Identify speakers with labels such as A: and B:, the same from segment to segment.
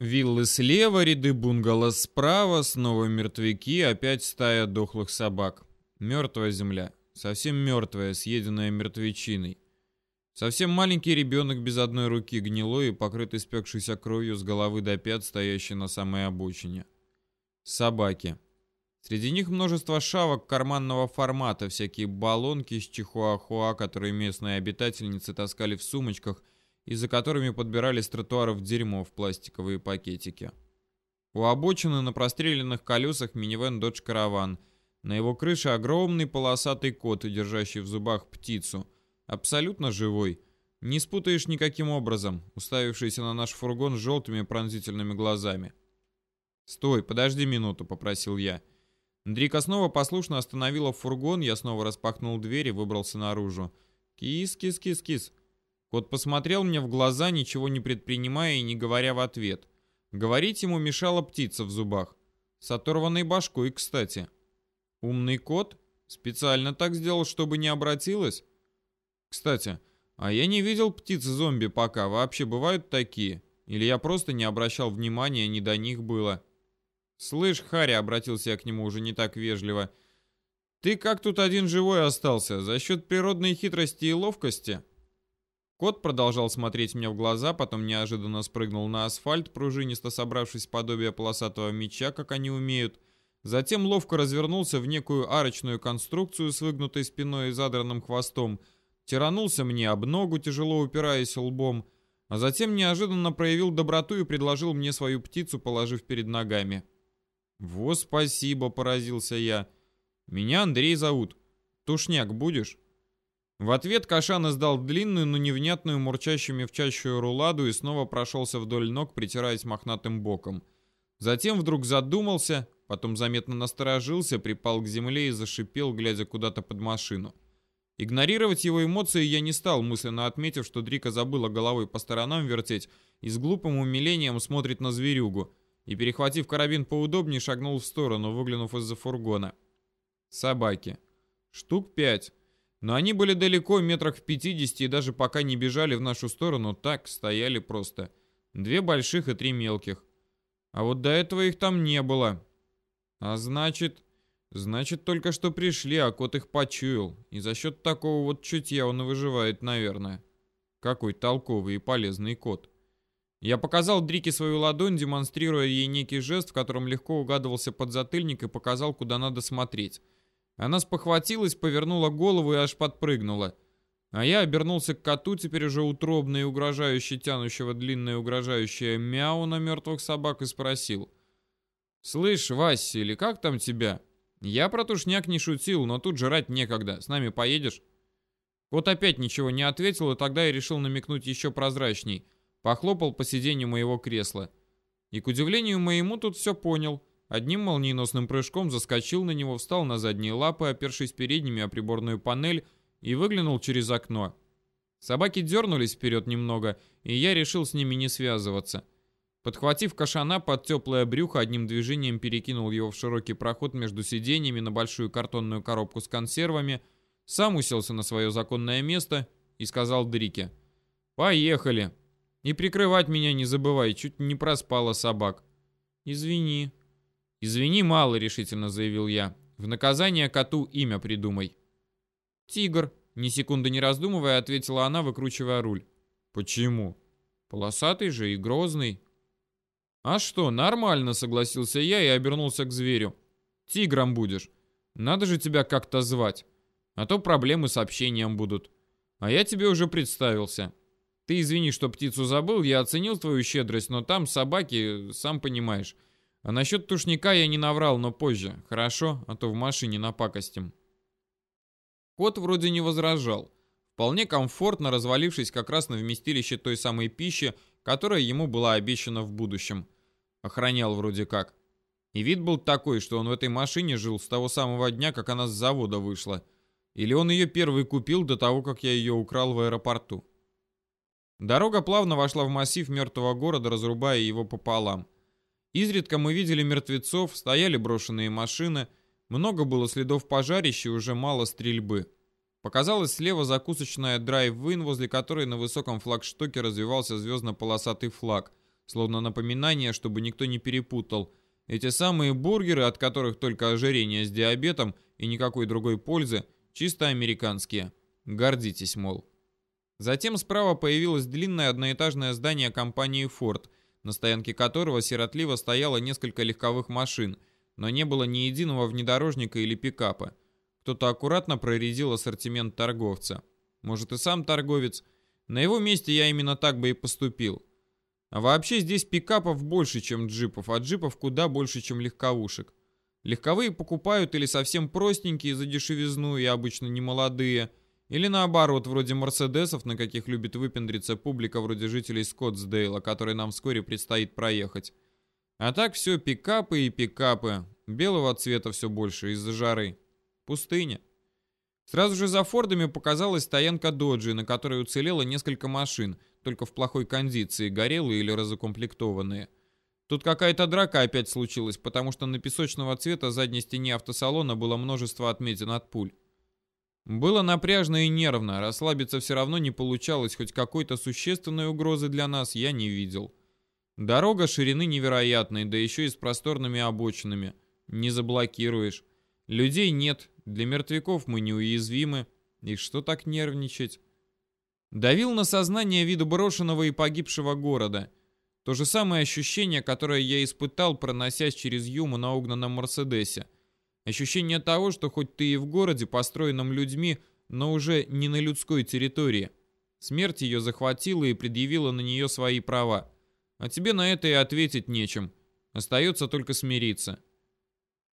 A: Виллы слева, ряды бунгало справа, снова мертвяки, опять стая дохлых собак. Мертвая земля, совсем мертвая, съеденная мертвечиной. Совсем маленький ребенок без одной руки, гнилой и покрытый спекшейся кровью с головы до пят, стоящий на самой обочине. Собаки. Среди них множество шавок карманного формата, всякие баллонки с чихуахуа, которые местные обитательницы таскали в сумочках и за которыми подбирали с тротуаров дерьмо в пластиковые пакетики. У обочины на простреленных колесах минивэн Dodge Caravan. На его крыше огромный полосатый кот, держащий в зубах птицу. Абсолютно живой. Не спутаешь никаким образом, уставившийся на наш фургон с желтыми пронзительными глазами. «Стой, подожди минуту», — попросил я. Дрика снова послушно остановила фургон, я снова распахнул дверь и выбрался наружу. «Кис, кис, кис, кис». Кот посмотрел мне в глаза, ничего не предпринимая и не говоря в ответ. Говорить ему мешала птица в зубах. С оторванной башкой, кстати. Умный кот? Специально так сделал, чтобы не обратилась? Кстати, а я не видел птиц-зомби пока. Вообще бывают такие? Или я просто не обращал внимания, не до них было? «Слышь, Харри», — обратился я к нему уже не так вежливо, — «ты как тут один живой остался? За счет природной хитрости и ловкости?» Кот продолжал смотреть мне в глаза, потом неожиданно спрыгнул на асфальт, пружинисто собравшись в подобие полосатого меча, как они умеют. Затем ловко развернулся в некую арочную конструкцию с выгнутой спиной и задранным хвостом, тиранулся мне об ногу, тяжело упираясь лбом, а затем неожиданно проявил доброту и предложил мне свою птицу, положив перед ногами. «Во спасибо», — поразился я. «Меня Андрей зовут. Тушняк будешь?» В ответ Кашан издал длинную, но невнятную, мурчащую мевчащую руладу и снова прошелся вдоль ног, притираясь мохнатым боком. Затем вдруг задумался, потом заметно насторожился, припал к земле и зашипел, глядя куда-то под машину. Игнорировать его эмоции я не стал, мысленно отметив, что Дрика забыла головой по сторонам вертеть и с глупым умилением смотрит на зверюгу, и, перехватив карабин поудобнее, шагнул в сторону, выглянув из-за фургона. Собаки. Штук пять. Но они были далеко, метрах в 50, и даже пока не бежали в нашу сторону, так стояли просто. Две больших и три мелких. А вот до этого их там не было. А значит... Значит, только что пришли, а кот их почуял. И за счет такого вот чутья он и выживает, наверное. Какой толковый и полезный кот. Я показал Дрике свою ладонь, демонстрируя ей некий жест, в котором легко угадывался подзатыльник, и показал, куда надо смотреть. Она спохватилась, повернула голову и аж подпрыгнула. А я обернулся к коту, теперь уже утробно и угрожающе тянущего длинное угрожающее мяу на мертвых собак, и спросил. «Слышь, Вася, или как там тебя? Я про тушняк не шутил, но тут жрать некогда. С нами поедешь?» Кот опять ничего не ответил, и тогда я решил намекнуть еще прозрачней. Похлопал по сиденью моего кресла. И, к удивлению моему, тут все понял. Одним молниеносным прыжком заскочил на него, встал на задние лапы, опершись передними о приборную панель и выглянул через окно. Собаки дернулись вперед немного, и я решил с ними не связываться. Подхватив кашана под теплое брюхо, одним движением перекинул его в широкий проход между сиденьями на большую картонную коробку с консервами, сам уселся на свое законное место и сказал Дрике «Поехали! И прикрывать меня не забывай, чуть не проспала собак». «Извини», «Извини, мало», — решительно заявил я. «В наказание коту имя придумай». «Тигр», — ни секунды не раздумывая, ответила она, выкручивая руль. «Почему?» «Полосатый же и грозный». «А что, нормально», — согласился я и обернулся к зверю. «Тигром будешь. Надо же тебя как-то звать. А то проблемы с общением будут. А я тебе уже представился. Ты извини, что птицу забыл, я оценил твою щедрость, но там собаки, сам понимаешь». А насчет тушника я не наврал, но позже. Хорошо, а то в машине напакостим. Кот вроде не возражал. Вполне комфортно развалившись как раз на вместилище той самой пищи, которая ему была обещана в будущем. Охранял вроде как. И вид был такой, что он в этой машине жил с того самого дня, как она с завода вышла. Или он ее первый купил до того, как я ее украл в аэропорту. Дорога плавно вошла в массив мертвого города, разрубая его пополам. Изредка мы видели мертвецов, стояли брошенные машины, много было следов пожарища и уже мало стрельбы. Показалась слева закусочная драйв-вин, возле которой на высоком флагштоке развивался звездно-полосатый флаг словно напоминание, чтобы никто не перепутал. Эти самые бургеры, от которых только ожирение с диабетом и никакой другой пользы, чисто американские. Гордитесь, мол. Затем справа появилось длинное одноэтажное здание компании Ford, на стоянке которого сиротливо стояло несколько легковых машин, но не было ни единого внедорожника или пикапа. Кто-то аккуратно проредил ассортимент торговца. Может и сам торговец. На его месте я именно так бы и поступил. А вообще здесь пикапов больше, чем джипов, а джипов куда больше, чем легковушек. Легковые покупают или совсем простенькие за дешевизну и обычно не молодые, или наоборот, вроде Мерседесов, на каких любит выпендриться публика вроде жителей Скоттсдейла, который нам вскоре предстоит проехать. А так все пикапы и пикапы. Белого цвета все больше из-за жары. Пустыня. Сразу же за Фордами показалась стоянка Доджи, на которой уцелело несколько машин, только в плохой кондиции, горелые или разукомплектованные. Тут какая-то драка опять случилась, потому что на песочного цвета задней стене автосалона было множество отметин от пуль. Было напряжно и нервно, расслабиться все равно не получалось, хоть какой-то существенной угрозы для нас я не видел. Дорога ширины невероятной, да еще и с просторными обочинами. Не заблокируешь. Людей нет, для мертвяков мы неуязвимы. И что так нервничать? Давил на сознание виду брошенного и погибшего города. То же самое ощущение, которое я испытал, проносясь через Юму на угнанном Мерседесе. Ощущение того, что хоть ты и в городе, построенном людьми, но уже не на людской территории. Смерть ее захватила и предъявила на нее свои права. А тебе на это и ответить нечем. Остается только смириться.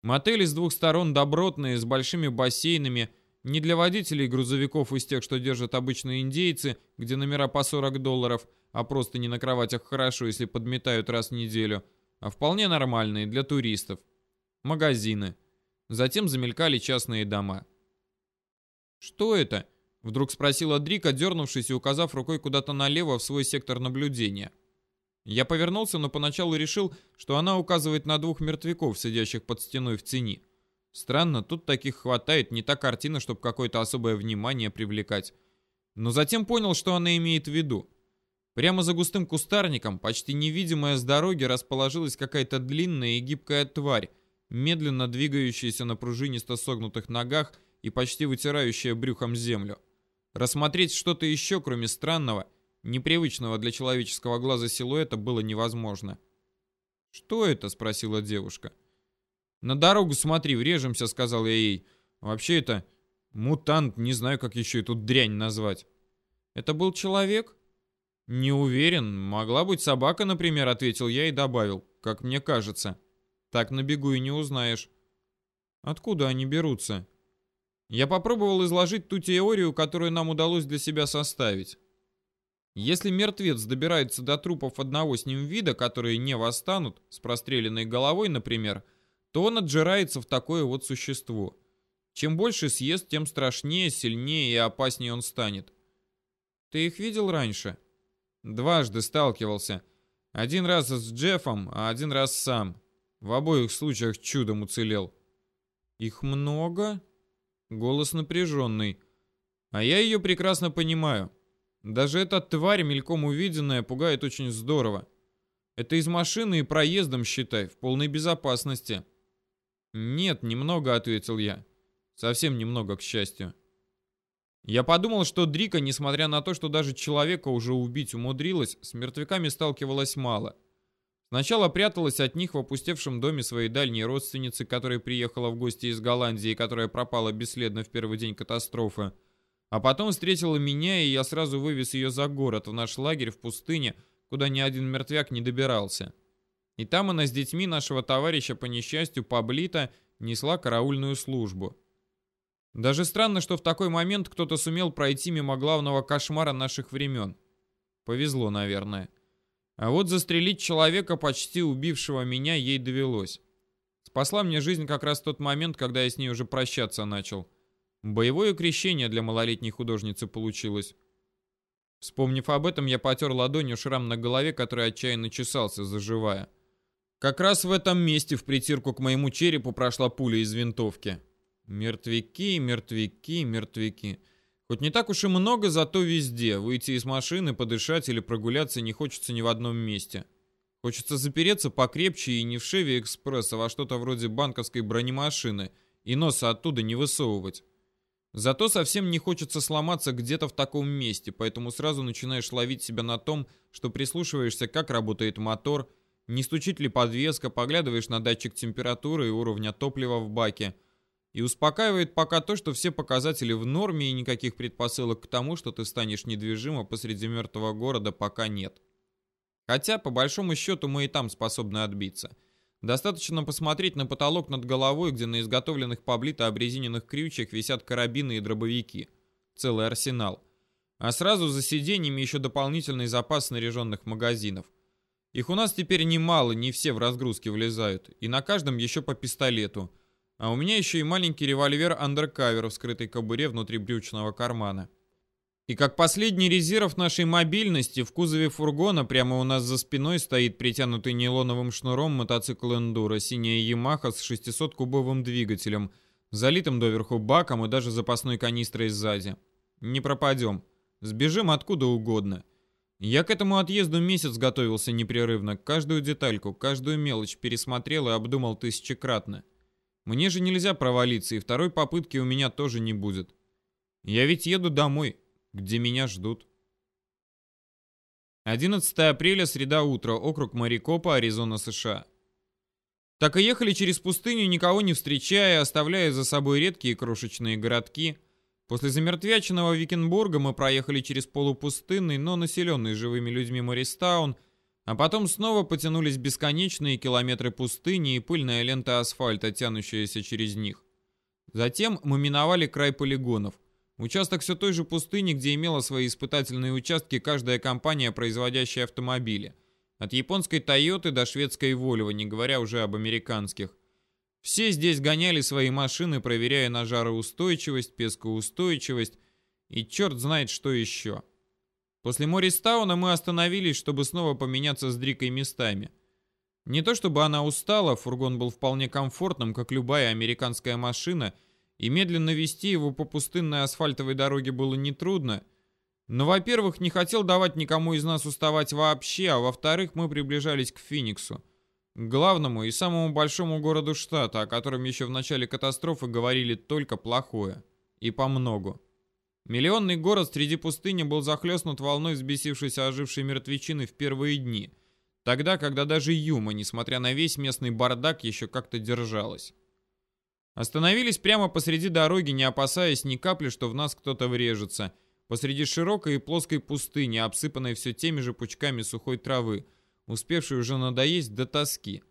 A: Мотели с двух сторон добротные, с большими бассейнами, не для водителей грузовиков из тех, что держат обычные индейцы, где номера по 40 долларов, а просто не на кроватях хорошо, если подметают раз в неделю, а вполне нормальные для туристов. Магазины. Затем замелькали частные дома. «Что это?» — вдруг спросила Дрика, дернувшись и указав рукой куда-то налево в свой сектор наблюдения. Я повернулся, но поначалу решил, что она указывает на двух мертвяков, сидящих под стеной в тени. Странно, тут таких хватает, не та картина, чтобы какое-то особое внимание привлекать. Но затем понял, что она имеет в виду. Прямо за густым кустарником, почти невидимая с дороги, расположилась какая-то длинная и гибкая тварь, медленно двигающаяся на пружинисто согнутых ногах и почти вытирающая брюхом землю. Рассмотреть что-то еще, кроме странного, Непривычного для человеческого глаза силуэта было невозможно. «Что это?» — спросила девушка. «На дорогу смотри, врежемся», — сказал я ей. «Вообще это мутант, не знаю, как еще эту дрянь назвать». «Это был человек?» «Не уверен. Могла быть собака, например», — ответил я и добавил. «Как мне кажется. Так на бегу и не узнаешь». «Откуда они берутся?» Я попробовал изложить ту теорию, которую нам удалось для себя составить. Если мертвец добирается до трупов одного с ним вида, которые не восстанут, с простреленной головой, например, то он отжирается в такое вот существо. Чем больше съест, тем страшнее, сильнее и опаснее он станет. Ты их видел раньше? Дважды сталкивался. Один раз с Джеффом, а один раз сам. В обоих случаях чудом уцелел. Их много? Голос напряженный. А я ее прекрасно понимаю. Даже эта тварь, мельком увиденная, пугает очень здорово. Это из машины и проездом, считай, в полной безопасности. Нет, немного, ответил я. Совсем немного, к счастью. Я подумал, что Дрика, несмотря на то, что даже человека уже убить умудрилась, с мертвяками сталкивалась мало. Сначала пряталась от них в опустевшем доме своей дальней родственницы, которая приехала в гости из Голландии и которая пропала бесследно в первый день катастрофы. А потом встретила меня, и я сразу вывез ее за город, в наш лагерь в пустыне, куда ни один мертвяк не добирался. И там она с детьми нашего товарища по несчастью Паблита несла караульную службу. Даже странно, что в такой момент кто-то сумел пройти мимо главного кошмара наших времен. Повезло, наверное. А вот застрелить человека, почти убившего меня, ей довелось. Спасла мне жизнь как раз в тот момент, когда я с ней уже прощаться начал. Боевое крещение для малолетней художницы получилось. Вспомнив об этом, я потер ладонью шрам на голове, который отчаянно чесался, заживая. Как раз в этом месте в притирку к моему черепу прошла пуля из винтовки. Мертвяки, мертвяки, мертвяки. Хоть не так уж и много, зато везде. Выйти из машины, подышать или прогуляться не хочется ни в одном месте. Хочется запереться покрепче и не в Шеви Экспресс, а во что-то вроде банковской бронемашины и носа оттуда не высовывать. Зато совсем не хочется сломаться где-то в таком месте, поэтому сразу начинаешь ловить себя на том, что прислушиваешься, как работает мотор, не стучит ли подвеска, поглядываешь на датчик температуры и уровня топлива в баке. И успокаивает пока то, что все показатели в норме и никаких предпосылок к тому, что ты станешь недвижимо посреди мертвого города, пока нет. Хотя, по большому счету, мы и там способны отбиться – Достаточно посмотреть на потолок над головой, где на изготовленных поблито обрезиненных крючьях висят карабины и дробовики. Целый арсенал. А сразу за сиденьями еще дополнительный запас снаряженных магазинов. Их у нас теперь немало, не все в разгрузке влезают. И на каждом еще по пистолету. А у меня еще и маленький револьвер андеркавер в скрытой кобуре внутри брючного кармана. И как последний резерв нашей мобильности, в кузове фургона прямо у нас за спиной стоит притянутый нейлоновым шнуром мотоцикл Эндуро, синяя Ямаха с 600-кубовым двигателем, залитым доверху баком и даже запасной канистрой сзади. Не пропадем. Сбежим откуда угодно. Я к этому отъезду месяц готовился непрерывно, каждую детальку, каждую мелочь пересмотрел и обдумал тысячекратно. Мне же нельзя провалиться, и второй попытки у меня тоже не будет. Я ведь еду домой, где меня ждут. 11 апреля, среда утра, округ Марикопа, Аризона, США. Так и ехали через пустыню, никого не встречая, оставляя за собой редкие крошечные городки. После замертвяченного Викенбурга мы проехали через полупустынный, но населенный живыми людьми Мористаун, а потом снова потянулись бесконечные километры пустыни и пыльная лента асфальта, тянущаяся через них. Затем мы миновали край полигонов. Участок все той же пустыни, где имела свои испытательные участки каждая компания, производящая автомобили. От японской Toyota до шведской Volvo, не говоря уже об американских. Все здесь гоняли свои машины, проверяя на жароустойчивость, пескоустойчивость и черт знает что еще. После Мористауна мы остановились, чтобы снова поменяться с Дрикой местами. Не то чтобы она устала, фургон был вполне комфортным, как любая американская машина – и медленно вести его по пустынной асфальтовой дороге было нетрудно. Но, во-первых, не хотел давать никому из нас уставать вообще, а во-вторых, мы приближались к Фениксу, к главному и самому большому городу штата, о котором еще в начале катастрофы говорили только плохое. И по многу. Миллионный город среди пустыни был захлестнут волной взбесившейся ожившей мертвечины в первые дни, тогда, когда даже Юма, несмотря на весь местный бардак, еще как-то держалась. Остановились прямо посреди дороги, не опасаясь ни капли, что в нас кто-то врежется. Посреди широкой и плоской пустыни, обсыпанной все теми же пучками сухой травы, успевшей уже надоесть до тоски.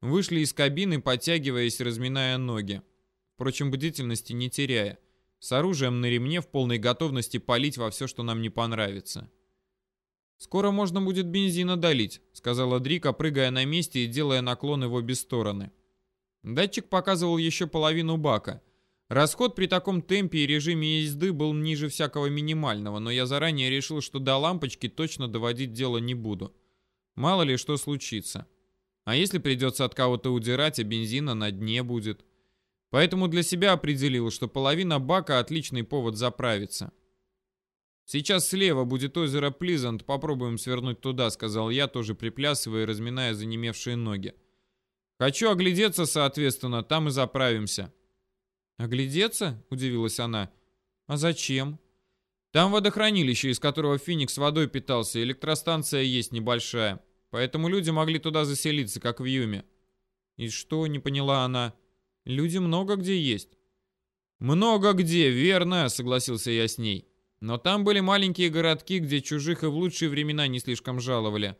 A: Вышли из кабины, подтягиваясь, разминая ноги. Впрочем, бдительности не теряя. С оружием на ремне в полной готовности палить во все, что нам не понравится. «Скоро можно будет бензина долить», — сказала Дрика, прыгая на месте и делая наклоны в обе стороны. Датчик показывал еще половину бака. Расход при таком темпе и режиме езды был ниже всякого минимального, но я заранее решил, что до лампочки точно доводить дело не буду. Мало ли что случится. А если придется от кого-то удирать, а бензина на дне будет? Поэтому для себя определил, что половина бака – отличный повод заправиться. «Сейчас слева будет озеро Плизант, попробуем свернуть туда», — сказал я, тоже приплясывая и разминая занемевшие ноги. Хочу оглядеться, соответственно, там и заправимся. Оглядеться? Удивилась она. А зачем? Там водохранилище, из которого Феникс водой питался, электростанция есть небольшая. Поэтому люди могли туда заселиться, как в Юме. И что, не поняла она. Люди много где есть. Много где, верно, согласился я с ней. Но там были маленькие городки, где чужих и в лучшие времена не слишком жаловали.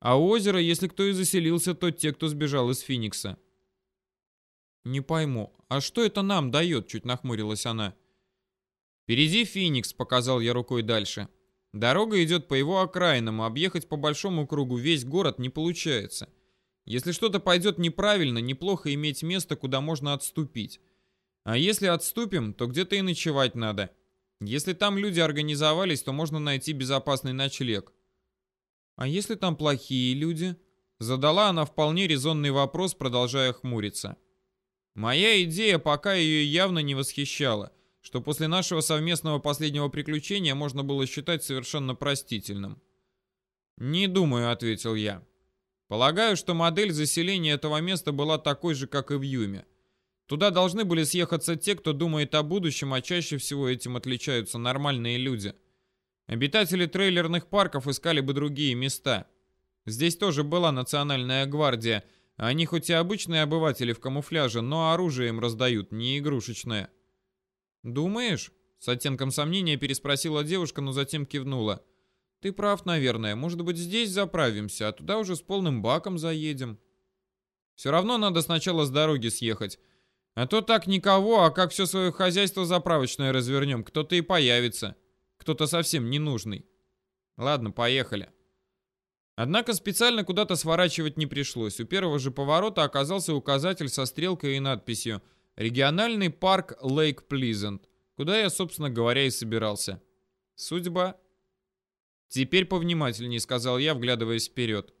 A: А у озера, если кто и заселился, то те, кто сбежал из Феникса. Не пойму, а что это нам дает? Чуть нахмурилась она. Впереди Феникс, показал я рукой дальше. Дорога идет по его окраинам, а объехать по большому кругу весь город не получается. Если что-то пойдет неправильно, неплохо иметь место, куда можно отступить. А если отступим, то где-то и ночевать надо. Если там люди организовались, то можно найти безопасный ночлег. «А если там плохие люди?» Задала она вполне резонный вопрос, продолжая хмуриться. Моя идея пока ее явно не восхищала, что после нашего совместного последнего приключения можно было считать совершенно простительным. «Не думаю», — ответил я. Полагаю, что модель заселения этого места была такой же, как и в Юме. Туда должны были съехаться те, кто думает о будущем, а чаще всего этим отличаются нормальные люди. Обитатели трейлерных парков искали бы другие места. Здесь тоже была национальная гвардия. Они хоть и обычные обыватели в камуфляже, но оружие им раздают, не игрушечное. «Думаешь?» — с оттенком сомнения переспросила девушка, но затем кивнула. «Ты прав, наверное. Может быть, здесь заправимся, а туда уже с полным баком заедем». «Все равно надо сначала с дороги съехать. А то так никого, а как все свое хозяйство заправочное развернем, кто-то и появится. Кто-то совсем ненужный. Ладно, поехали. Однако специально куда-то сворачивать не пришлось. У первого же поворота оказался указатель со стрелкой и надписью «Региональный парк Лейк Плизент», куда я, собственно говоря, и собирался. Судьба. «Теперь повнимательнее», — сказал я, вглядываясь вперед.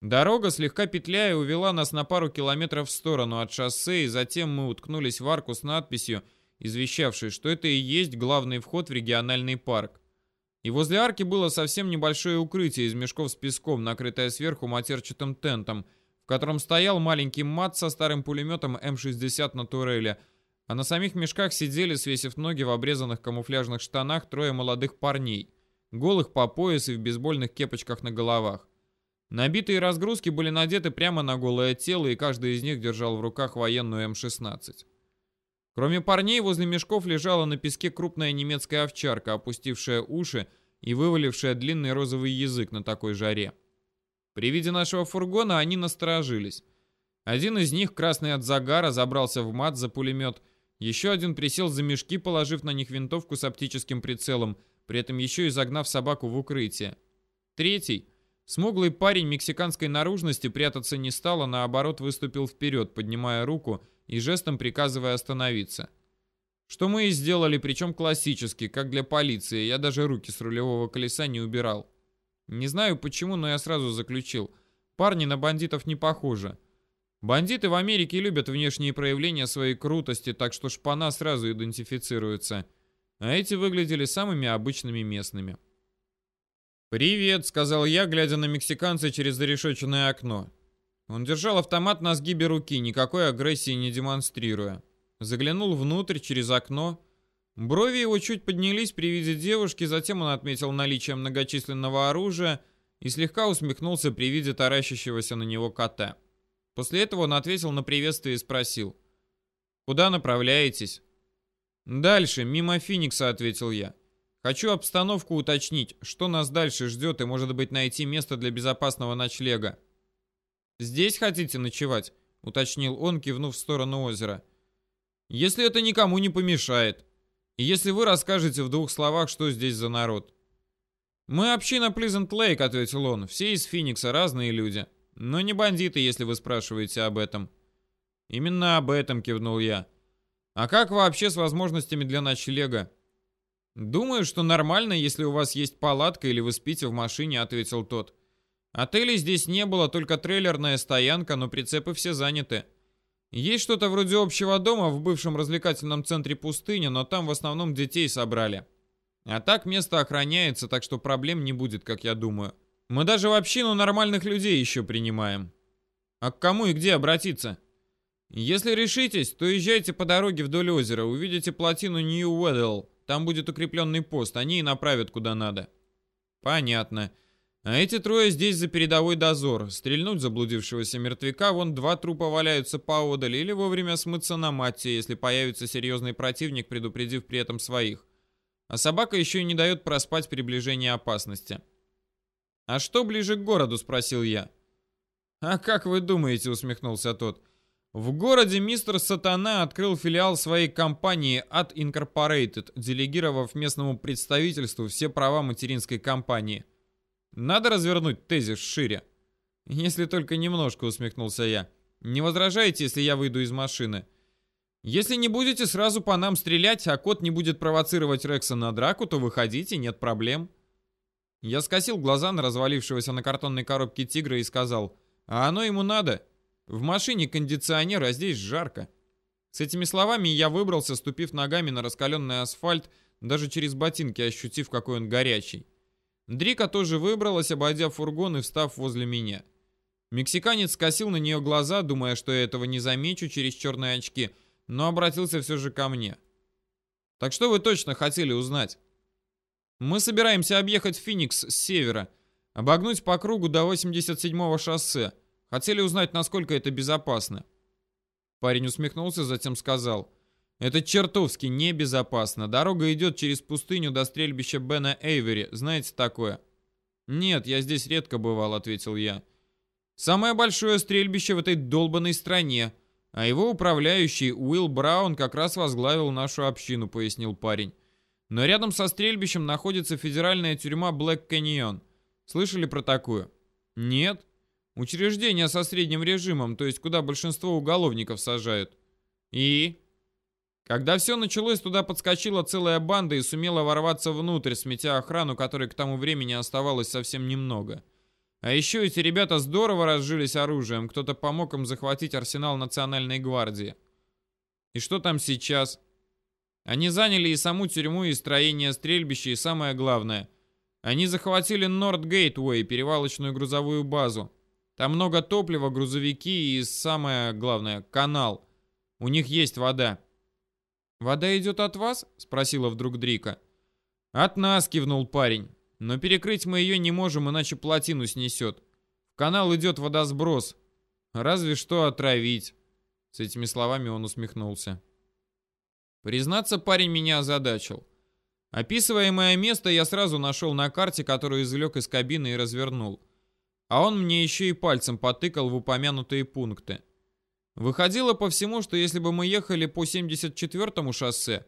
A: Дорога, слегка петляя, увела нас на пару километров в сторону от шоссе, и затем мы уткнулись в арку с надписью, извещавшей, что это и есть главный вход в региональный парк. И возле арки было совсем небольшое укрытие из мешков с песком, накрытое сверху матерчатым тентом, в котором стоял маленький мат со старым пулеметом М-60 на туреле, а на самих мешках сидели, свесив ноги в обрезанных камуфляжных штанах, трое молодых парней, голых по пояс и в бейсбольных кепочках на головах. Набитые разгрузки были надеты прямо на голое тело, и каждый из них держал в руках военную М-16. Кроме парней, возле мешков лежала на песке крупная немецкая овчарка, опустившая уши и вывалившая длинный розовый язык на такой жаре. При виде нашего фургона они насторожились. Один из них, красный от загара, забрался в мат за пулемет, еще один присел за мешки, положив на них винтовку с оптическим прицелом, при этом еще и загнав собаку в укрытие. Третий, Смуглый парень мексиканской наружности прятаться не стал, а наоборот выступил вперед, поднимая руку и жестом приказывая остановиться. Что мы и сделали, причем классически, как для полиции, я даже руки с рулевого колеса не убирал. Не знаю почему, но я сразу заключил. Парни на бандитов не похожи. Бандиты в Америке любят внешние проявления своей крутости, так что шпана сразу идентифицируется. А эти выглядели самыми обычными местными. «Привет», — сказал я, глядя на мексиканца через зарешеченное окно. Он держал автомат на сгибе руки, никакой агрессии не демонстрируя. Заглянул внутрь через окно. Брови его чуть поднялись при виде девушки, затем он отметил наличие многочисленного оружия и слегка усмехнулся при виде таращащегося на него кота. После этого он ответил на приветствие и спросил. «Куда направляетесь?» «Дальше, мимо Феникса», — ответил я. Хочу обстановку уточнить, что нас дальше ждет и, может быть, найти место для безопасного ночлега. «Здесь хотите ночевать?» — уточнил он, кивнув в сторону озера. «Если это никому не помешает. И если вы расскажете в двух словах, что здесь за народ». «Мы община Плизент Лейк», — ответил он. «Все из Феникса, разные люди. Но не бандиты, если вы спрашиваете об этом». «Именно об этом», — кивнул я. «А как вообще с возможностями для ночлега?» «Думаю, что нормально, если у вас есть палатка или вы спите в машине», — ответил тот. «Отелей здесь не было, только трейлерная стоянка, но прицепы все заняты. Есть что-то вроде общего дома в бывшем развлекательном центре пустыни, но там в основном детей собрали. А так место охраняется, так что проблем не будет, как я думаю. Мы даже в общину нормальных людей еще принимаем. А к кому и где обратиться?» «Если решитесь, то езжайте по дороге вдоль озера, увидите плотину Нью-Уэддл. Там будет укрепленный пост, они и направят куда надо. Понятно. А эти трое здесь за передовой дозор. Стрельнуть заблудившегося мертвяка, вон два трупа валяются поодаль, или вовремя смыться на матте, если появится серьезный противник, предупредив при этом своих. А собака еще и не дает проспать приближение опасности. «А что ближе к городу?» — спросил я. «А как вы думаете?» — усмехнулся тот. В городе мистер Сатана открыл филиал своей компании Ad Incorporated, делегировав местному представительству все права материнской компании. Надо развернуть тезис шире. Если только немножко, усмехнулся я. Не возражаете, если я выйду из машины? Если не будете сразу по нам стрелять, а кот не будет провоцировать Рекса на драку, то выходите, нет проблем. Я скосил глаза на развалившегося на картонной коробке тигра и сказал, а оно ему надо? В машине кондиционер, а здесь жарко. С этими словами я выбрался, ступив ногами на раскаленный асфальт, даже через ботинки ощутив, какой он горячий. Дрика тоже выбралась, обойдя фургон и встав возле меня. Мексиканец скосил на нее глаза, думая, что я этого не замечу через черные очки, но обратился все же ко мне. «Так что вы точно хотели узнать?» «Мы собираемся объехать Феникс с севера, обогнуть по кругу до 87-го шоссе. Хотели узнать, насколько это безопасно». Парень усмехнулся, затем сказал, «Это чертовски небезопасно. Дорога идет через пустыню до стрельбища Бена Эйвери. Знаете такое?» «Нет, я здесь редко бывал», — ответил я. «Самое большое стрельбище в этой долбанной стране, а его управляющий Уилл Браун как раз возглавил нашу общину», — пояснил парень. «Но рядом со стрельбищем находится федеральная тюрьма Блэк Каньон. Слышали про такую?» «Нет. Учреждение со средним режимом, то есть куда большинство уголовников сажают. И? Когда все началось, туда подскочила целая банда и сумела ворваться внутрь, сметя охрану, которой к тому времени оставалось совсем немного. А еще эти ребята здорово разжились оружием, кто-то помог им захватить арсенал Национальной гвардии. И что там сейчас? Они заняли и саму тюрьму, и строение стрельбища, и самое главное. Они захватили Норд Гейтвей, перевалочную грузовую базу. Там много топлива, грузовики и, самое главное, канал. У них есть вода. «Вода идет от вас?» — спросила вдруг Дрика. «От нас», — кивнул парень. «Но перекрыть мы ее не можем, иначе плотину снесет. В канал идет водосброс. Разве что отравить». С этими словами он усмехнулся. Признаться, парень меня озадачил. Описываемое место я сразу нашел на карте, которую извлек из кабины и развернул а он мне еще и пальцем потыкал в упомянутые пункты. Выходило по всему, что если бы мы ехали по 74-му шоссе,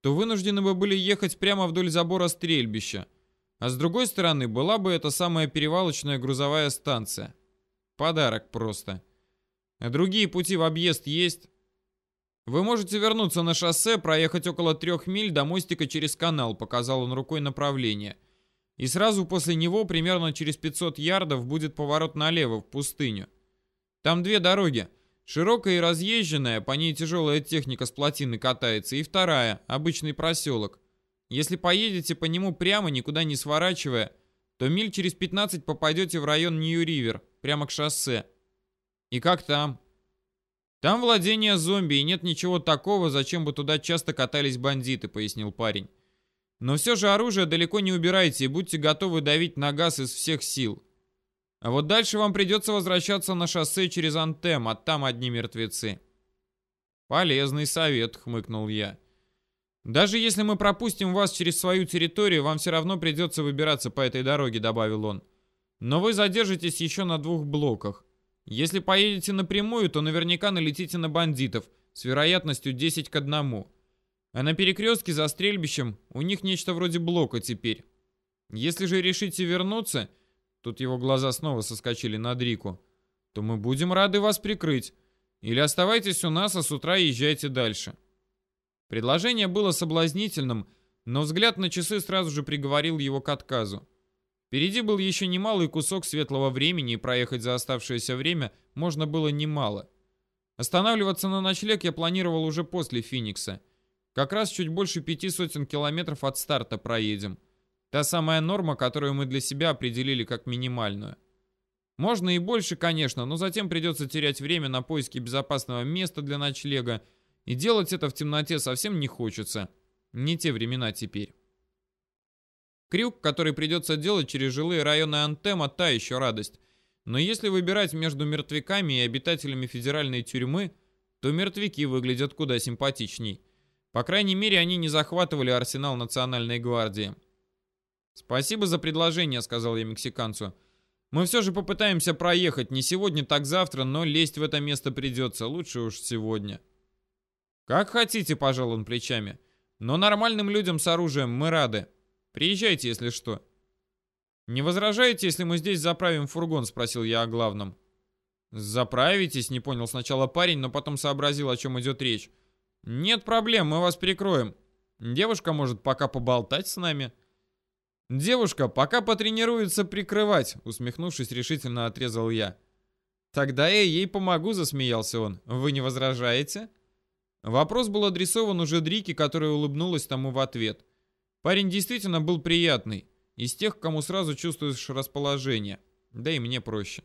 A: то вынуждены бы были ехать прямо вдоль забора стрельбища, а с другой стороны была бы эта самая перевалочная грузовая станция. Подарок просто. А другие пути в объезд есть. Вы можете вернуться на шоссе, проехать около трех миль до мостика через канал, показал он рукой направление – и сразу после него, примерно через 500 ярдов, будет поворот налево, в пустыню. Там две дороги. Широкая и разъезженная, по ней тяжелая техника с плотины катается, и вторая, обычный проселок. Если поедете по нему прямо, никуда не сворачивая, то миль через 15 попадете в район Нью-Ривер, прямо к шоссе. И как там? Там владение зомби, и нет ничего такого, зачем бы туда часто катались бандиты, пояснил парень. Но все же оружие далеко не убирайте и будьте готовы давить на газ из всех сил. А вот дальше вам придется возвращаться на шоссе через Антем, а там одни мертвецы. Полезный совет, хмыкнул я. Даже если мы пропустим вас через свою территорию, вам все равно придется выбираться по этой дороге, добавил он. Но вы задержитесь еще на двух блоках. Если поедете напрямую, то наверняка налетите на бандитов с вероятностью 10 к 1. А на перекрестке за стрельбищем у них нечто вроде блока теперь. Если же решите вернуться, тут его глаза снова соскочили на Дрику, то мы будем рады вас прикрыть. Или оставайтесь у нас, а с утра езжайте дальше. Предложение было соблазнительным, но взгляд на часы сразу же приговорил его к отказу. Впереди был еще немалый кусок светлого времени, и проехать за оставшееся время можно было немало. Останавливаться на ночлег я планировал уже после Финикса. Как раз чуть больше пяти сотен километров от старта проедем. Та самая норма, которую мы для себя определили как минимальную. Можно и больше, конечно, но затем придется терять время на поиски безопасного места для ночлега, и делать это в темноте совсем не хочется. Не те времена теперь. Крюк, который придется делать через жилые районы Антема, та еще радость. Но если выбирать между мертвяками и обитателями федеральной тюрьмы, то мертвяки выглядят куда симпатичней. По крайней мере, они не захватывали арсенал Национальной гвардии. «Спасибо за предложение», — сказал я мексиканцу. «Мы все же попытаемся проехать. Не сегодня, так завтра, но лезть в это место придется. Лучше уж сегодня». «Как хотите», — пожал он плечами. «Но нормальным людям с оружием мы рады. Приезжайте, если что». «Не возражаете, если мы здесь заправим фургон?» — спросил я о главном. «Заправитесь?» — не понял сначала парень, но потом сообразил, о чем идет речь. «Нет проблем, мы вас прикроем. Девушка может пока поболтать с нами». «Девушка пока потренируется прикрывать», — усмехнувшись, решительно отрезал я. «Тогда я ей помогу», — засмеялся он. «Вы не возражаете?» Вопрос был адресован уже Дрике, которая улыбнулась тому в ответ. Парень действительно был приятный, из тех, кому сразу чувствуешь расположение. Да и мне проще.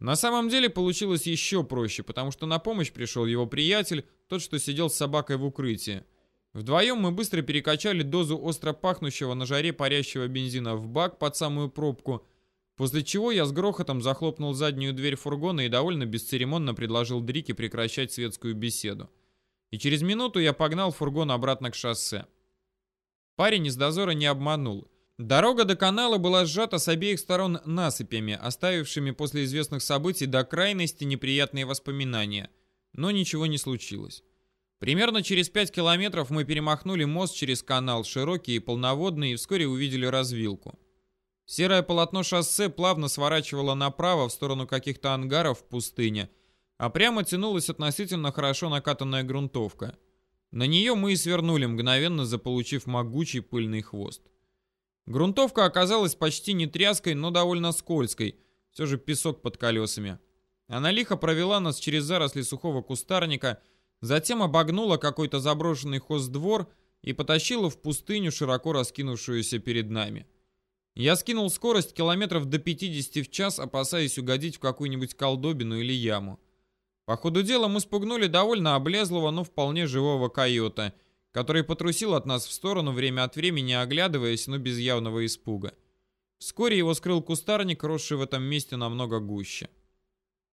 A: На самом деле получилось еще проще, потому что на помощь пришел его приятель, тот, что сидел с собакой в укрытии. Вдвоем мы быстро перекачали дозу остро пахнущего на жаре парящего бензина в бак под самую пробку, после чего я с грохотом захлопнул заднюю дверь фургона и довольно бесцеремонно предложил Дрике прекращать светскую беседу. И через минуту я погнал фургон обратно к шоссе. Парень из дозора не обманул. Дорога до канала была сжата с обеих сторон насыпями, оставившими после известных событий до крайности неприятные воспоминания. Но ничего не случилось. Примерно через 5 километров мы перемахнули мост через канал, широкий и полноводный, и вскоре увидели развилку. Серое полотно шоссе плавно сворачивало направо в сторону каких-то ангаров в пустыне, а прямо тянулась относительно хорошо накатанная грунтовка. На нее мы и свернули, мгновенно заполучив могучий пыльный хвост. Грунтовка оказалась почти не тряской, но довольно скользкой, все же песок под колесами. Она лихо провела нас через заросли сухого кустарника, Затем обогнула какой-то заброшенный хоздвор и потащила в пустыню, широко раскинувшуюся перед нами. Я скинул скорость километров до 50 в час, опасаясь угодить в какую-нибудь колдобину или яму. По ходу дела мы спугнули довольно облезлого, но вполне живого койота, который потрусил от нас в сторону время от времени, оглядываясь, но без явного испуга. Вскоре его скрыл кустарник, росший в этом месте намного гуще.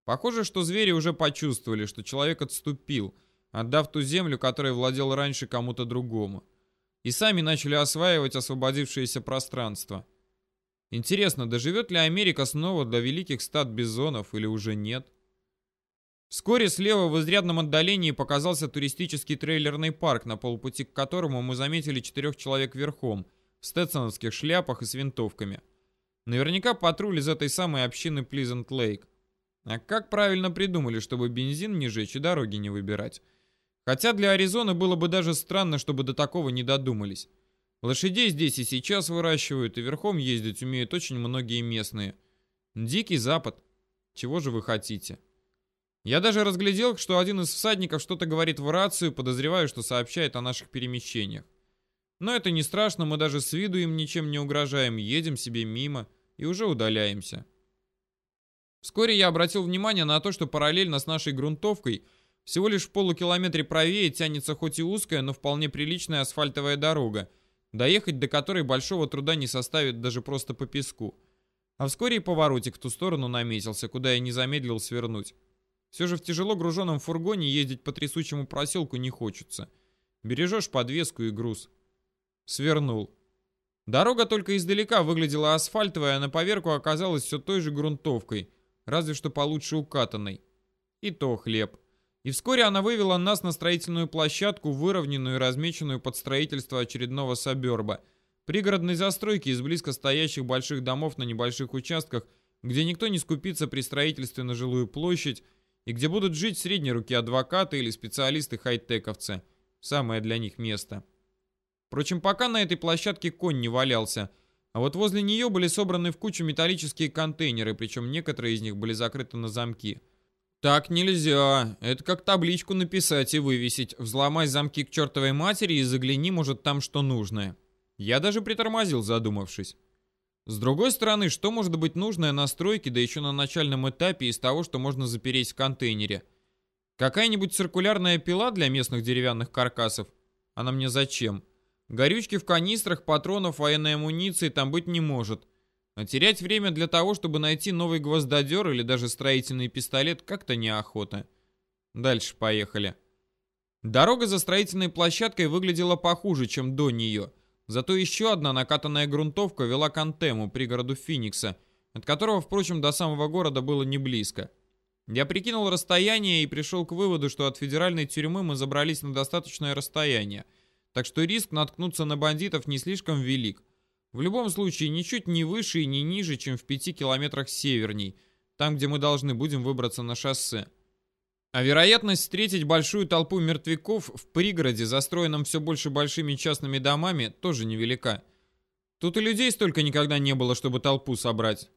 A: Похоже, что звери уже почувствовали, что человек отступил — отдав ту землю, которой владел раньше кому-то другому. И сами начали осваивать освободившееся пространство. Интересно, доживет ли Америка снова до великих стад бизонов или уже нет? Вскоре слева в изрядном отдалении показался туристический трейлерный парк, на полпути к которому мы заметили четырех человек верхом, в стетсоновских шляпах и с винтовками. Наверняка патруль из этой самой общины Плизант Лейк. А как правильно придумали, чтобы бензин не жечь и дороги не выбирать? Хотя для Аризоны было бы даже странно, чтобы до такого не додумались. Лошадей здесь и сейчас выращивают, и верхом ездить умеют очень многие местные. Дикий Запад. Чего же вы хотите? Я даже разглядел, что один из всадников что-то говорит в рацию, подозреваю, что сообщает о наших перемещениях. Но это не страшно, мы даже с виду им ничем не угрожаем, едем себе мимо и уже удаляемся. Вскоре я обратил внимание на то, что параллельно с нашей грунтовкой – всего лишь в полукилометре правее тянется хоть и узкая, но вполне приличная асфальтовая дорога, доехать до которой большого труда не составит даже просто по песку. А вскоре и поворотик в ту сторону наметился, куда я не замедлил свернуть. Все же в тяжело груженном фургоне ездить по трясучему проселку не хочется. Бережешь подвеску и груз. Свернул. Дорога только издалека выглядела асфальтовой, а на поверку оказалась все той же грунтовкой, разве что получше укатанной. И то хлеб. И вскоре она вывела нас на строительную площадку, выровненную и размеченную под строительство очередного саберба. Пригородной застройки из близко стоящих больших домов на небольших участках, где никто не скупится при строительстве на жилую площадь, и где будут жить средней руки адвокаты или специалисты-хай-тековцы. Самое для них место. Впрочем, пока на этой площадке конь не валялся, а вот возле нее были собраны в кучу металлические контейнеры, причем некоторые из них были закрыты на замки. «Так нельзя. Это как табличку написать и вывесить. Взломай замки к чертовой матери и загляни, может, там что нужное». Я даже притормозил, задумавшись. С другой стороны, что может быть нужное на стройке, да еще на начальном этапе из того, что можно запереть в контейнере? Какая-нибудь циркулярная пила для местных деревянных каркасов? Она мне зачем? Горючки в канистрах, патронов, военной амуниции там быть не может. А терять время для того, чтобы найти новый гвоздодер или даже строительный пистолет, как-то неохота. Дальше поехали. Дорога за строительной площадкой выглядела похуже, чем до нее. Зато еще одна накатанная грунтовка вела к Антему, пригороду Финикса, от которого, впрочем, до самого города было не близко. Я прикинул расстояние и пришел к выводу, что от федеральной тюрьмы мы забрались на достаточное расстояние, так что риск наткнуться на бандитов не слишком велик. В любом случае, ничуть не выше и не ниже, чем в пяти километрах северней, там, где мы должны будем выбраться на шоссе. А вероятность встретить большую толпу мертвяков в пригороде, застроенном все больше большими частными домами, тоже невелика. Тут и людей столько никогда не было, чтобы толпу собрать.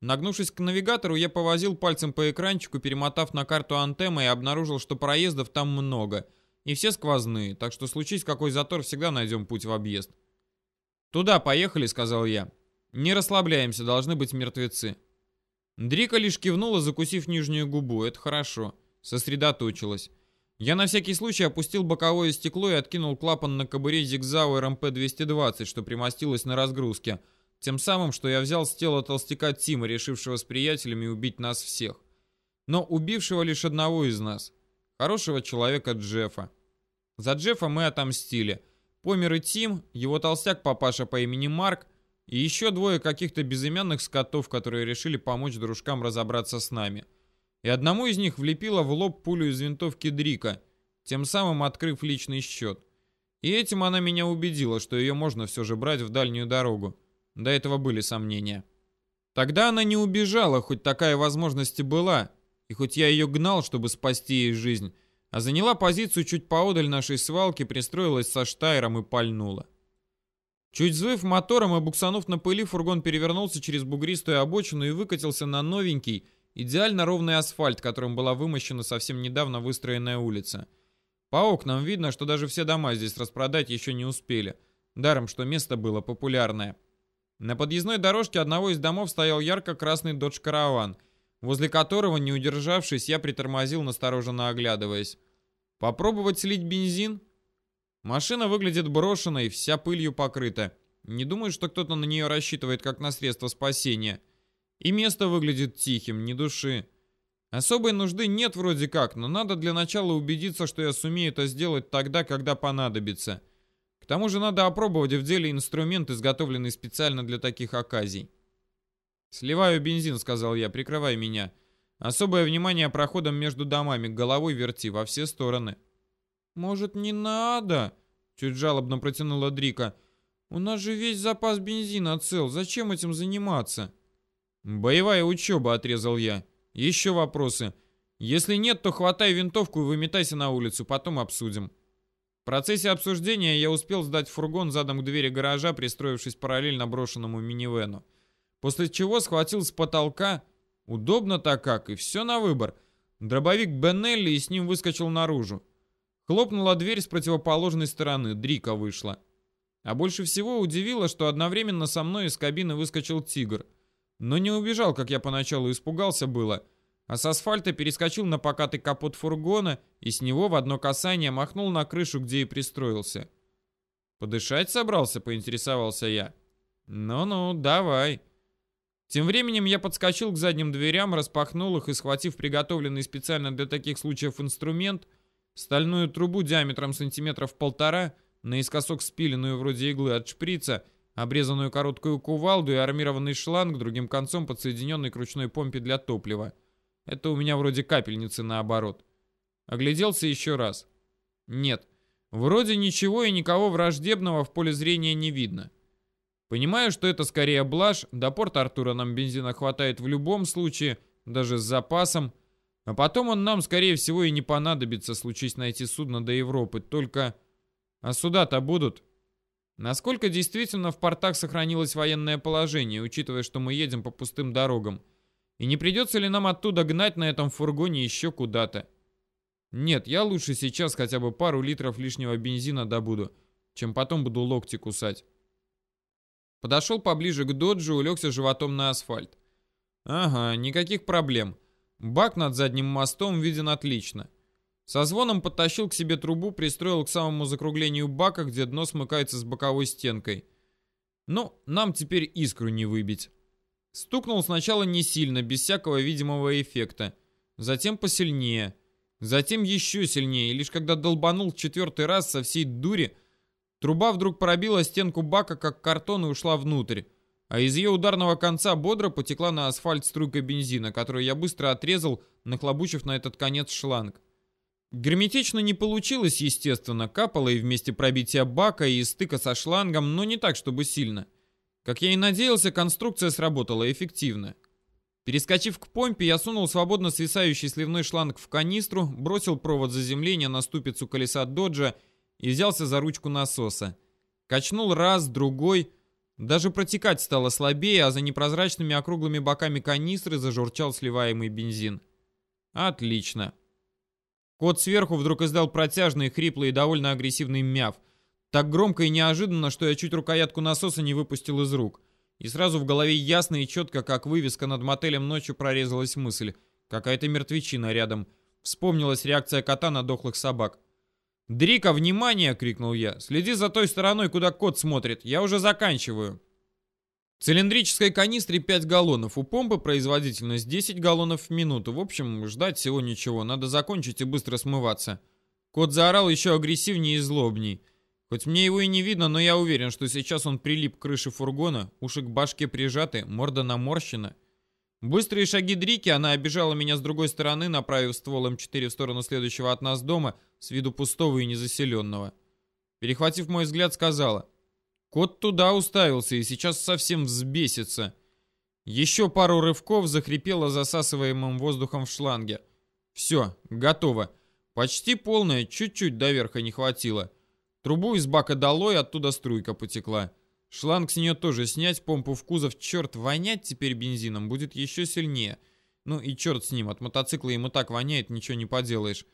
A: Нагнувшись к навигатору, я повозил пальцем по экранчику, перемотав на карту антемы и обнаружил, что проездов там много. И все сквозные, так что случись какой затор, всегда найдем путь в объезд. «Туда поехали», — сказал я. «Не расслабляемся, должны быть мертвецы». Дрика лишь кивнула, закусив нижнюю губу. Это хорошо. Сосредоточилась. Я на всякий случай опустил боковое стекло и откинул клапан на кобуре Зигзау РМП-220, что примостилось на разгрузке. Тем самым, что я взял с тела толстяка Тима, решившего с приятелями убить нас всех. Но убившего лишь одного из нас. Хорошего человека Джеффа. За Джеффа мы отомстили. Помер и Тим, его толстяк-папаша по имени Марк и еще двое каких-то безымянных скотов, которые решили помочь дружкам разобраться с нами. И одному из них влепило в лоб пулю из винтовки Дрика, тем самым открыв личный счет. И этим она меня убедила, что ее можно все же брать в дальнюю дорогу. До этого были сомнения. Тогда она не убежала, хоть такая возможность и была, и хоть я ее гнал, чтобы спасти ей жизнь, а заняла позицию чуть поодаль нашей свалки, пристроилась со штайром и пальнула. Чуть взвыв мотором и буксанув на пыли, фургон перевернулся через бугристую обочину и выкатился на новенький, идеально ровный асфальт, которым была вымощена совсем недавно выстроенная улица. По окнам видно, что даже все дома здесь распродать еще не успели. Даром, что место было популярное. На подъездной дорожке одного из домов стоял ярко-красный Caravan, возле которого, не удержавшись, я притормозил, настороженно оглядываясь. Попробовать слить бензин? Машина выглядит брошенной, вся пылью покрыта. Не думаю, что кто-то на нее рассчитывает как на средство спасения. И место выглядит тихим, ни души. Особой нужды нет вроде как, но надо для начала убедиться, что я сумею это сделать тогда, когда понадобится. К тому же надо опробовать в деле инструмент, изготовленный специально для таких оказий. «Сливаю бензин», — сказал я, — «прикрывай меня». Особое внимание проходом между домами, головой верти во все стороны. «Может, не надо?» — чуть жалобно протянула Дрика. «У нас же весь запас бензина цел. Зачем этим заниматься?» «Боевая учеба», — отрезал я. «Еще вопросы. Если нет, то хватай винтовку и выметайся на улицу, потом обсудим». В процессе обсуждения я успел сдать фургон задом к двери гаража, пристроившись параллельно брошенному минивену. После чего схватил с потолка, удобно так как, и все на выбор, дробовик Беннелли и с ним выскочил наружу. Хлопнула дверь с противоположной стороны, Дрика вышла. А больше всего удивило, что одновременно со мной из кабины выскочил тигр. Но не убежал, как я поначалу испугался было, а с асфальта перескочил на покатый капот фургона и с него в одно касание махнул на крышу, где и пристроился. «Подышать собрался?» — поинтересовался я. «Ну-ну, давай». Тем временем я подскочил к задним дверям, распахнул их и, схватив приготовленный специально для таких случаев инструмент, Стальную трубу диаметром сантиметров полтора, наискосок спиленную вроде иглы от шприца, обрезанную короткую кувалду и армированный шланг, другим концом подсоединенный к ручной помпе для топлива. Это у меня вроде капельницы наоборот. Огляделся еще раз. Нет, вроде ничего и никого враждебного в поле зрения не видно. Понимаю, что это скорее блажь, до порта Артура нам бензина хватает в любом случае, даже с запасом, а потом он нам, скорее всего, и не понадобится, случись найти судно до Европы. Только... А суда-то будут? Насколько действительно в портах сохранилось военное положение, учитывая, что мы едем по пустым дорогам? И не придется ли нам оттуда гнать на этом фургоне еще куда-то? Нет, я лучше сейчас хотя бы пару литров лишнего бензина добуду, чем потом буду локти кусать. Подошел поближе к доджу, улегся животом на асфальт. Ага, никаких проблем. Бак над задним мостом виден отлично. Со звоном подтащил к себе трубу, пристроил к самому закруглению бака, где дно смыкается с боковой стенкой. Ну, нам теперь искру не выбить. Стукнул сначала не сильно, без всякого видимого эффекта. Затем посильнее. Затем еще сильнее. И лишь когда долбанул четвертый раз со всей дури, труба вдруг пробила стенку бака, как картон, и ушла внутрь а из ее ударного конца бодро потекла на асфальт струйка бензина, которую я быстро отрезал, нахлобучив на этот конец шланг. Герметично не получилось, естественно, капало и вместе пробития бака, и стыка со шлангом, но не так, чтобы сильно. Как я и надеялся, конструкция сработала эффективно. Перескочив к помпе, я сунул свободно свисающий сливной шланг в канистру, бросил провод заземления на ступицу колеса доджа и взялся за ручку насоса. Качнул раз, другой, даже протекать стало слабее, а за непрозрачными округлыми боками канистры зажурчал сливаемый бензин. Отлично. Кот сверху вдруг издал протяжный, хриплый и довольно агрессивный мяв. Так громко и неожиданно, что я чуть рукоятку насоса не выпустил из рук. и сразу в голове ясно и четко, как вывеска над мотелем ночью прорезалась мысль. Какая-то мертвечина рядом. Вспомнилась реакция кота на дохлых собак. «Дрика, внимание!» — крикнул я. «Следи за той стороной, куда кот смотрит. Я уже заканчиваю». В цилиндрической канистре 5 галлонов. У помпы производительность 10 галлонов в минуту. В общем, ждать всего ничего. Надо закончить и быстро смываться. Кот заорал еще агрессивнее и злобней. Хоть мне его и не видно, но я уверен, что сейчас он прилип к крыше фургона, уши к башке прижаты, морда наморщена. Быстрые шаги Дрики, она обижала меня с другой стороны, направив ствол М4 в сторону следующего от нас дома, с виду пустого и незаселенного. Перехватив мой взгляд, сказала, «Кот туда уставился и сейчас совсем взбесится». Еще пару рывков захрипело засасываемым воздухом в шланге. «Все, готово. Почти полное, чуть-чуть до верха не хватило». Трубу из бака долой, оттуда струйка потекла. Шланг с нее тоже снять, помпу в кузов. Черт, вонять теперь бензином будет еще сильнее. Ну и черт с ним, от мотоцикла ему так воняет, ничего не поделаешь.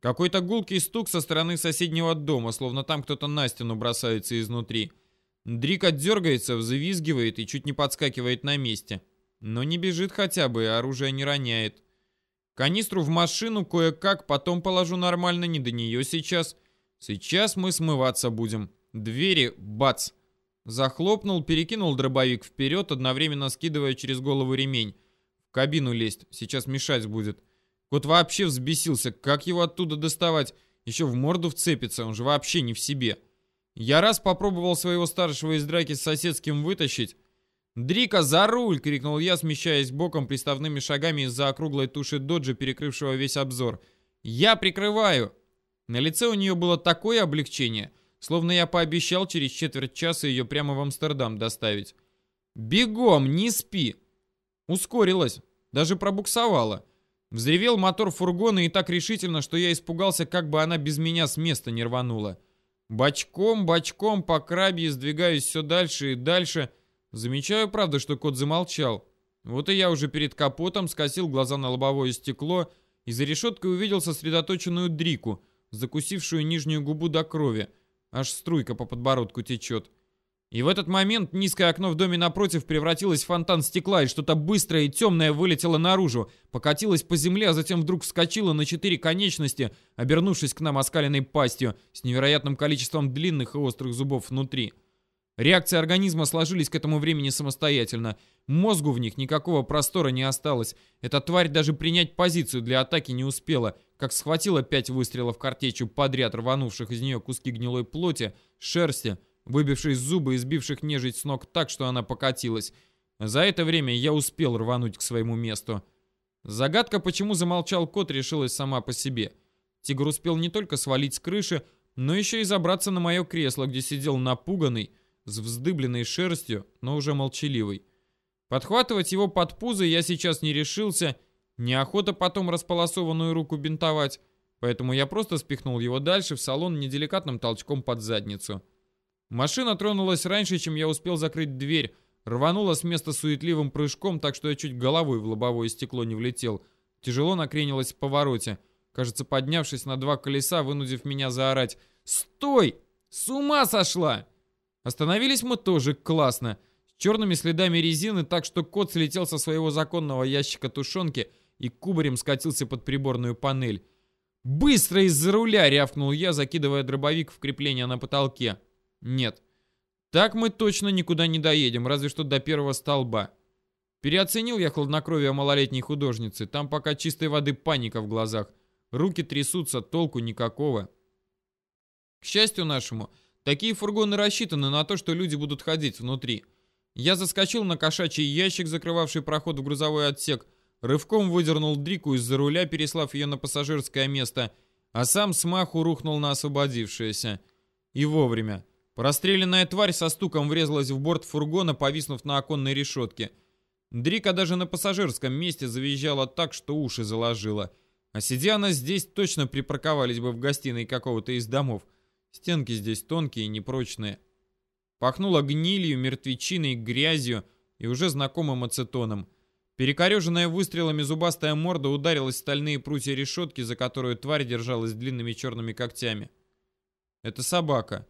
A: Какой-то гулкий стук со стороны соседнего дома, словно там кто-то на стену бросается изнутри. Дрик отдергается, взвизгивает и чуть не подскакивает на месте. Но не бежит хотя бы, оружие не роняет. Канистру в машину кое-как, потом положу нормально, не до нее сейчас. Сейчас мы смываться будем. Двери, бац. Захлопнул, перекинул дробовик вперед, одновременно скидывая через голову ремень. В кабину лезть, сейчас мешать будет. Кот вообще взбесился, как его оттуда доставать? Еще в морду вцепится, он же вообще не в себе. Я раз попробовал своего старшего из драки с соседским вытащить. «Дрика, за руль!» — крикнул я, смещаясь боком приставными шагами из-за округлой туши доджа, перекрывшего весь обзор. «Я прикрываю!» На лице у нее было такое облегчение, словно я пообещал через четверть часа ее прямо в Амстердам доставить. «Бегом, не спи!» Ускорилась, даже пробуксовала. Взревел мотор фургона и так решительно, что я испугался, как бы она без меня с места не рванула. Бочком, бочком по крабье сдвигаюсь все дальше и дальше. Замечаю, правда, что кот замолчал. Вот и я уже перед капотом скосил глаза на лобовое стекло и за решеткой увидел сосредоточенную дрику — закусившую нижнюю губу до крови. Аж струйка по подбородку течет. И в этот момент низкое окно в доме напротив превратилось в фонтан стекла, и что-то быстрое и темное вылетело наружу, покатилось по земле, а затем вдруг вскочило на четыре конечности, обернувшись к нам оскаленной пастью с невероятным количеством длинных и острых зубов внутри. Реакции организма сложились к этому времени самостоятельно. Мозгу в них никакого простора не осталось. Эта тварь даже принять позицию для атаки не успела, как схватила пять выстрелов картечью подряд, рванувших из нее куски гнилой плоти, шерсти, выбивших зубы и сбивших нежить с ног так, что она покатилась. За это время я успел рвануть к своему месту. Загадка, почему замолчал кот, решилась сама по себе. Тигр успел не только свалить с крыши, но еще и забраться на мое кресло, где сидел напуганный, с вздыбленной шерстью, но уже молчаливый. Подхватывать его под пузо я сейчас не решился, неохота потом располосованную руку бинтовать, поэтому я просто спихнул его дальше в салон неделикатным толчком под задницу. Машина тронулась раньше, чем я успел закрыть дверь, рванула с места суетливым прыжком, так что я чуть головой в лобовое стекло не влетел. Тяжело накренилась в повороте, кажется, поднявшись на два колеса, вынудив меня заорать «Стой! С ума сошла!» Остановились мы тоже классно, с черными следами резины, так что кот слетел со своего законного ящика тушенки и кубарем скатился под приборную панель. «Быстро из-за руля!» — рявкнул я, закидывая дробовик в крепление на потолке. «Нет. Так мы точно никуда не доедем, разве что до первого столба». Переоценил я хладнокровие малолетней художницы. Там пока чистой воды паника в глазах. Руки трясутся, толку никакого. К счастью нашему, Такие фургоны рассчитаны на то, что люди будут ходить внутри. Я заскочил на кошачий ящик, закрывавший проход в грузовой отсек, рывком выдернул Дрику из-за руля, переслав ее на пассажирское место, а сам смаху рухнул на освободившееся. И вовремя. Простреленная тварь со стуком врезалась в борт фургона, повиснув на оконной решетке. Дрика даже на пассажирском месте завизжала так, что уши заложила. А сидя она здесь, точно припарковались бы в гостиной какого-то из домов. Стенки здесь тонкие и непрочные. Пахнуло гнилью, мертвечиной, грязью и уже знакомым ацетоном. Перекореженная выстрелами зубастая морда ударилась в стальные прутья решетки, за которую тварь держалась длинными черными когтями. Это собака.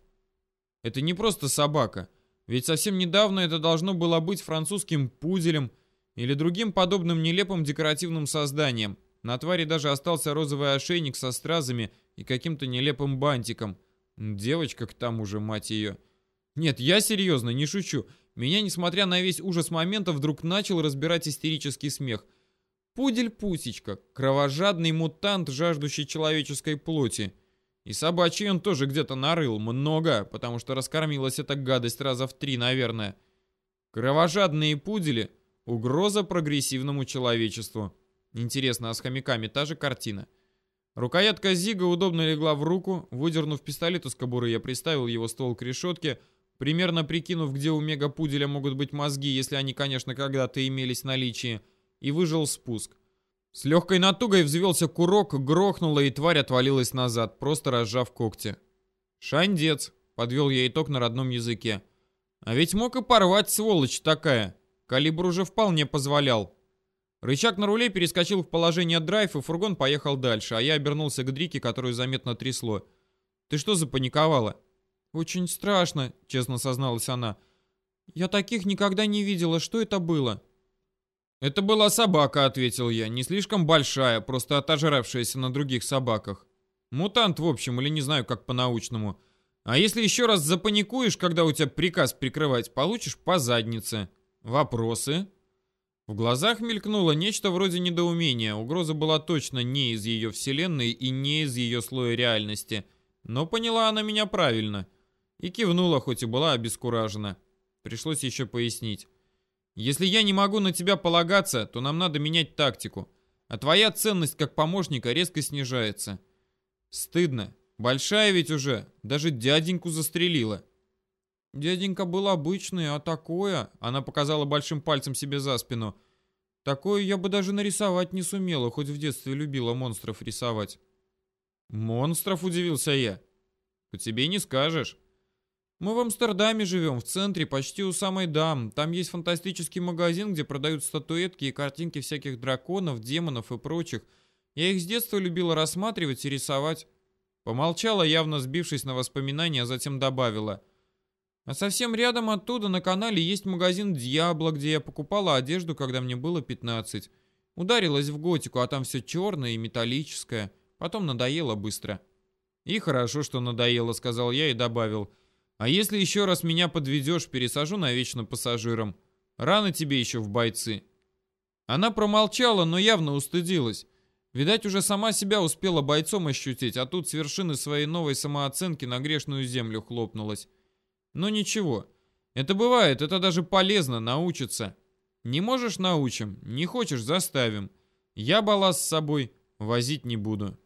A: Это не просто собака. Ведь совсем недавно это должно было быть французским пуделем или другим подобным нелепым декоративным созданием. На твари даже остался розовый ошейник со стразами и каким-то нелепым бантиком. Девочка к тому же, мать ее. Нет, я серьезно, не шучу. Меня, несмотря на весь ужас момента, вдруг начал разбирать истерический смех. Пудель-пусечка, кровожадный мутант, жаждущий человеческой плоти. И собачий он тоже где-то нарыл, много, потому что раскормилась эта гадость раза в три, наверное. Кровожадные пудели — угроза прогрессивному человечеству. Интересно, а с хомяками та же картина? Рукоятка Зига удобно легла в руку, выдернув пистолет из кобуры, я приставил его ствол к решетке, примерно прикинув, где у мегапуделя могут быть мозги, если они, конечно, когда-то имелись в наличии, и выжил спуск. С легкой натугой взвелся курок, грохнуло, и тварь отвалилась назад, просто разжав когти. «Шандец», — подвел я итог на родном языке. «А ведь мог и порвать, сволочь такая. Калибр уже вполне позволял». Рычаг на руле перескочил в положение драйв, и фургон поехал дальше, а я обернулся к Дрике, которую заметно трясло. «Ты что запаниковала?» «Очень страшно», — честно созналась она. «Я таких никогда не видела. Что это было?» «Это была собака», — ответил я. «Не слишком большая, просто отожравшаяся на других собаках. Мутант, в общем, или не знаю, как по-научному. А если еще раз запаникуешь, когда у тебя приказ прикрывать, получишь по заднице. Вопросы?» В глазах мелькнуло нечто вроде недоумения. Угроза была точно не из ее вселенной и не из ее слоя реальности. Но поняла она меня правильно. И кивнула, хоть и была обескуражена. Пришлось еще пояснить. «Если я не могу на тебя полагаться, то нам надо менять тактику. А твоя ценность как помощника резко снижается. Стыдно. Большая ведь уже. Даже дяденьку застрелила». Дяденька был обычный, а такое... Она показала большим пальцем себе за спину. Такое я бы даже нарисовать не сумела, хоть в детстве любила монстров рисовать. Монстров, удивился я. По тебе не скажешь. Мы в Амстердаме живем, в центре, почти у самой дам. Там есть фантастический магазин, где продают статуэтки и картинки всяких драконов, демонов и прочих. Я их с детства любила рассматривать и рисовать. Помолчала, явно сбившись на воспоминания, а затем добавила. А совсем рядом оттуда на канале есть магазин «Дьябло», где я покупала одежду, когда мне было 15. Ударилась в готику, а там все черное и металлическое. Потом надоело быстро. «И хорошо, что надоело», — сказал я и добавил. «А если еще раз меня подведешь, пересажу навечно пассажиром. Рано тебе еще в бойцы». Она промолчала, но явно устыдилась. Видать, уже сама себя успела бойцом ощутить, а тут с вершины своей новой самооценки на грешную землю хлопнулась. Но ничего. Это бывает, это даже полезно научиться. Не можешь научим, не хочешь заставим. Я балласт с собой возить не буду.